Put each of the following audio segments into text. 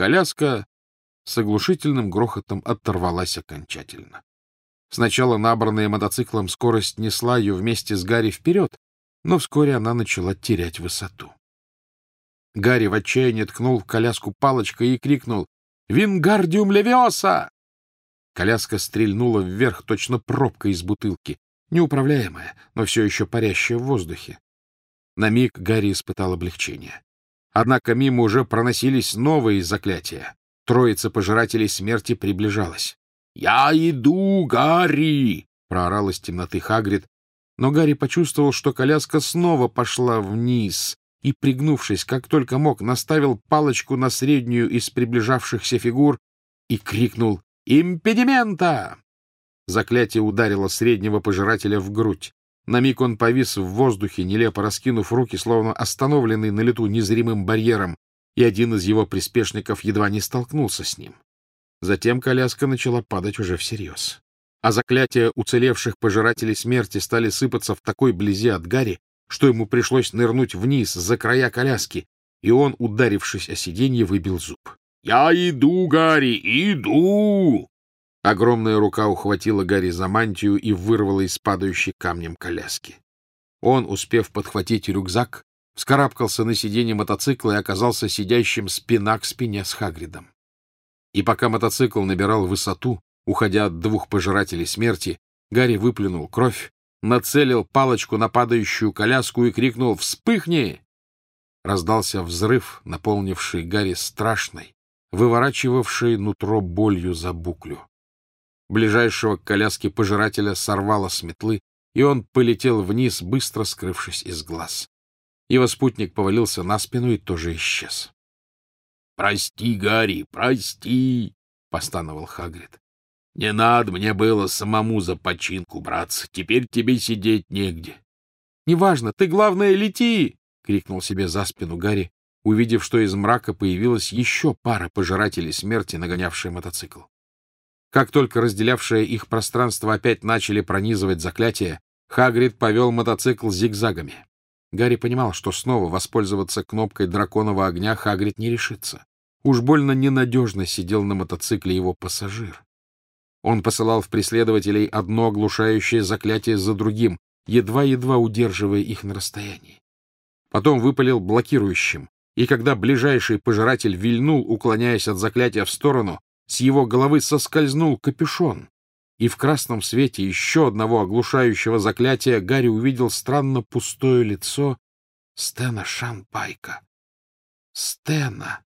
коляска с оглушительным грохотом оторвалась окончательно. Сначала набранная мотоциклом скорость несла ее вместе с Гарри вперед, но вскоре она начала терять высоту. Гарри в отчаянии ткнул в коляску палочкой и крикнул «Вингардиум левиоса!». Коляска стрельнула вверх, точно пробка из бутылки, неуправляемая, но все еще парящая в воздухе. На миг Гарри испытал облегчение. Однако мимо уже проносились новые заклятия. Троица пожирателей смерти приближалась. «Я иду, Гарри!» — проорал из темноты Хагрид, но Гарри почувствовал, что коляска снова пошла вниз и, пригнувшись, как только мог, наставил палочку на среднюю из приближавшихся фигур и крикнул «Импедимента!». Заклятие ударило среднего пожирателя в грудь. На миг он повис в воздухе, нелепо раскинув руки, словно остановленный на лету незримым барьером, и один из его приспешников едва не столкнулся с ним. Затем коляска начала падать уже всерьез. А заклятия уцелевших пожирателей смерти стали сыпаться в такой близи от Гарри, что ему пришлось нырнуть вниз за края коляски, и он, ударившись о сиденье, выбил зуб. — Я иду, Гарри, иду! Огромная рука ухватила Гарри за мантию и вырвала из падающей камнем коляски. Он, успев подхватить рюкзак, вскарабкался на сиденье мотоцикла и оказался сидящим спина к спине с Хагридом. И пока мотоцикл набирал высоту, уходя от двух пожирателей смерти, Гарри выплюнул кровь, нацелил палочку на падающую коляску и крикнул «Вспыхни!». Раздался взрыв, наполнивший Гарри страшной, выворачивавший нутро болью за буклю. Ближайшего к коляске пожирателя сорвало с метлы, и он полетел вниз, быстро скрывшись из глаз. Его спутник повалился на спину и тоже исчез. «Прости, Гарри, прости!» — постановал Хагрид. «Не надо мне было самому за починку браться. Теперь тебе сидеть негде». «Неважно, ты, главное, лети!» — крикнул себе за спину Гарри, увидев, что из мрака появилась еще пара пожирателей смерти, нагонявшая мотоцикл. Как только разделявшее их пространство опять начали пронизывать заклятия, Хагрид повел мотоцикл зигзагами. Гарри понимал, что снова воспользоваться кнопкой драконового огня Хагрид не решится. Уж больно ненадежно сидел на мотоцикле его пассажир. Он посылал в преследователей одно оглушающее заклятие за другим, едва-едва удерживая их на расстоянии. Потом выпалил блокирующим, и когда ближайший пожиратель вильнул, уклоняясь от заклятия в сторону, с его головы соскользнул капюшон, и в красном свете еще одного оглушающего заклятия Гарри увидел странно пустое лицо Стена Шанпайка. Стена!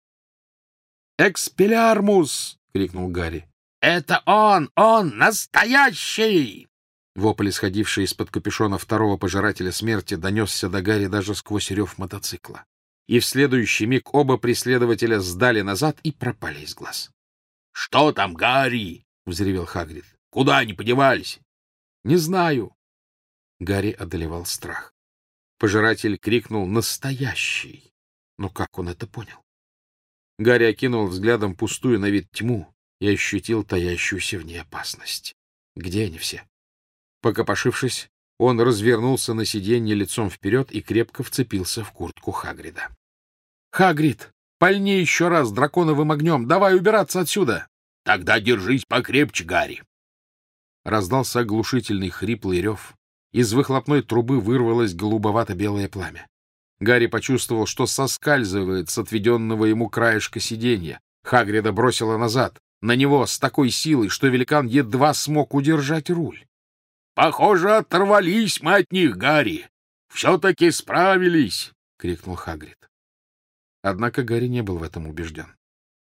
«Экспелярмус!» — крикнул Гарри. «Это он! Он! Настоящий!» Вопль, исходивший из-под капюшона второго пожирателя смерти, донесся до Гарри даже сквозь рев мотоцикла. И в следующий миг оба преследователя сдали назад и пропали из глаз. — Что там, Гарри? — взревел Хагрид. — Куда они подевались? — Не знаю. Гарри одолевал страх. Пожиратель крикнул «Настоящий!» Но как он это понял? Гарри окинул взглядом пустую на вид тьму и ощутил таящуюся в ней опасность. Где они все? Покопошившись, он развернулся на сиденье лицом вперед и крепко вцепился в куртку Хагрида. — Хагрид, пальни еще раз драконовым огнем! Давай убираться отсюда! — Тогда держись покрепче, Гарри! Раздался оглушительный хриплый рев. Из выхлопной трубы вырвалось голубовато-белое пламя. Гарри почувствовал, что соскальзывает с отведенного ему краешка сиденья. Хагрида бросила назад, на него с такой силой, что великан едва смог удержать руль. — Похоже, оторвались мы от них, Гарри. Все-таки справились! — крикнул Хагрид. Однако Гарри не был в этом убежден.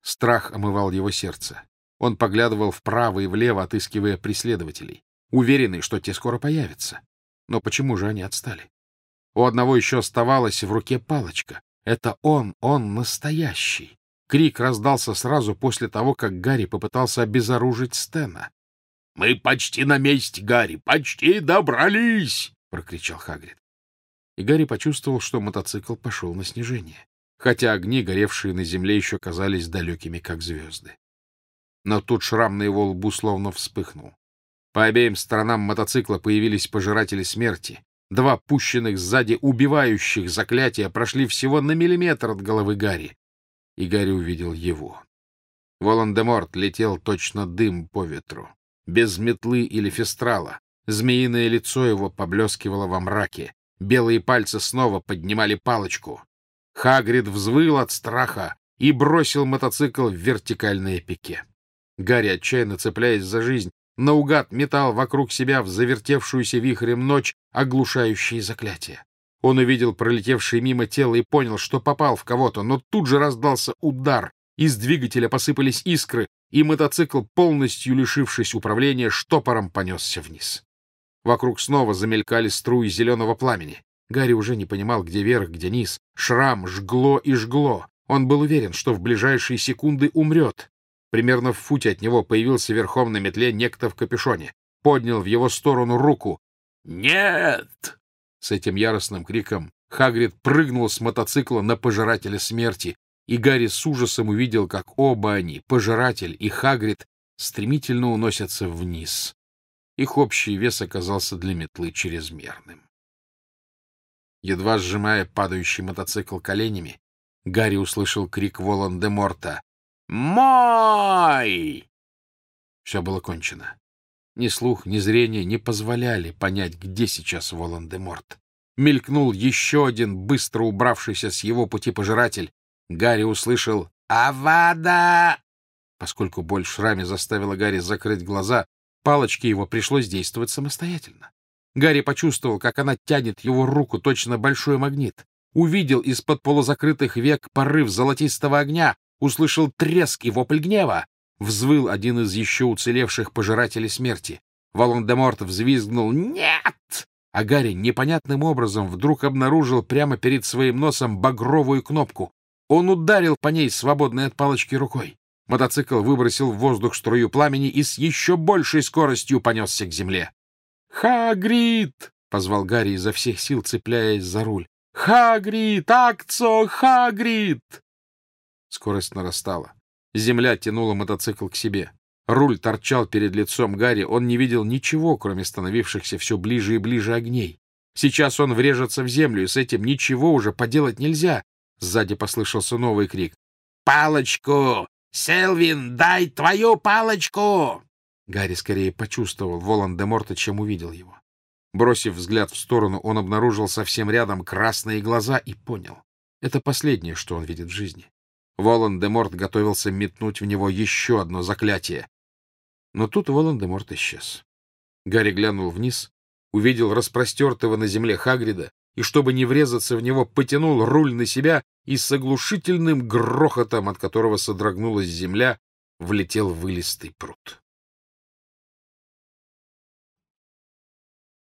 Страх омывал его сердце. Он поглядывал вправо и влево, отыскивая преследователей, уверенный, что те скоро появятся. Но почему же они отстали? У одного еще оставалась в руке палочка. Это он, он настоящий. Крик раздался сразу после того, как Гарри попытался обезоружить Стена. — Мы почти на месте, Гарри, почти добрались! — прокричал Хагрид. И Гарри почувствовал, что мотоцикл пошел на снижение, хотя огни, горевшие на земле, еще казались далекими, как звезды. Но тут шрам на его лбу словно вспыхнул. По обеим сторонам мотоцикла появились пожиратели смерти, Два пущенных сзади убивающих заклятия прошли всего на миллиметр от головы Гарри. и Гарри увидел его. Волан-де-Морт летел точно дым по ветру, без метлы или фестрала. Змеиное лицо его поблескивало во мраке. Белые пальцы снова поднимали палочку. Хагрид взвыл от страха и бросил мотоцикл в вертикальное пике. Гарри, отчаянно цепляясь за жизнь, наугад метал вокруг себя в завертевшуюся вихрем ночь оглушающие заклятия. Он увидел пролетевшее мимо тело и понял, что попал в кого-то, но тут же раздался удар, из двигателя посыпались искры, и мотоцикл, полностью лишившись управления, штопором понесся вниз. Вокруг снова замелькали струи зеленого пламени. Гарри уже не понимал, где верх, где низ. Шрам жгло и жгло. Он был уверен, что в ближайшие секунды умрет. Примерно в футе от него появился верхом на метле некто в капюшоне. Поднял в его сторону руку. «Нет!» С этим яростным криком Хагрид прыгнул с мотоцикла на пожирателя смерти, и Гарри с ужасом увидел, как оба они, пожиратель и Хагрид, стремительно уносятся вниз. Их общий вес оказался для метлы чрезмерным. Едва сжимая падающий мотоцикл коленями, Гарри услышал крик Волан-де-Морта «Мой!» Все было кончено. Ни слух, ни зрение не позволяли понять, где сейчас Волан-де-Морт. Мелькнул еще один, быстро убравшийся с его пути пожиратель. Гарри услышал «Авада!». Поскольку боль в шраме заставила Гарри закрыть глаза, палочке его пришлось действовать самостоятельно. Гарри почувствовал, как она тянет его руку, точно большой магнит. Увидел из-под полузакрытых век порыв золотистого огня, услышал треск и вопль гнева. Взвыл один из еще уцелевших пожирателей смерти. Волан-де-Морт взвизгнул «Нет!», а Гарри непонятным образом вдруг обнаружил прямо перед своим носом багровую кнопку. Он ударил по ней свободной от палочки рукой. Мотоцикл выбросил в воздух струю пламени и с еще большей скоростью понесся к земле. «Хагрид!» — позвал Гарри изо всех сил, цепляясь за руль. «Хагрид! Акцо! Хагрид!» Скорость нарастала. Земля тянула мотоцикл к себе. Руль торчал перед лицом Гарри, он не видел ничего, кроме становившихся все ближе и ближе огней. Сейчас он врежется в землю, и с этим ничего уже поделать нельзя. Сзади послышался новый крик. «Палочку! Селвин, дай твою палочку!» Гарри скорее почувствовал Волан-де-Морта, чем увидел его. Бросив взгляд в сторону, он обнаружил совсем рядом красные глаза и понял. Это последнее, что он видит в жизни. Волан-де-Морт готовился метнуть в него еще одно заклятие. Но тут Волан-де-Морт исчез. Гарри глянул вниз, увидел распростертого на земле Хагрида и, чтобы не врезаться в него, потянул руль на себя и с оглушительным грохотом, от которого содрогнулась земля, влетел в вылистый пруд.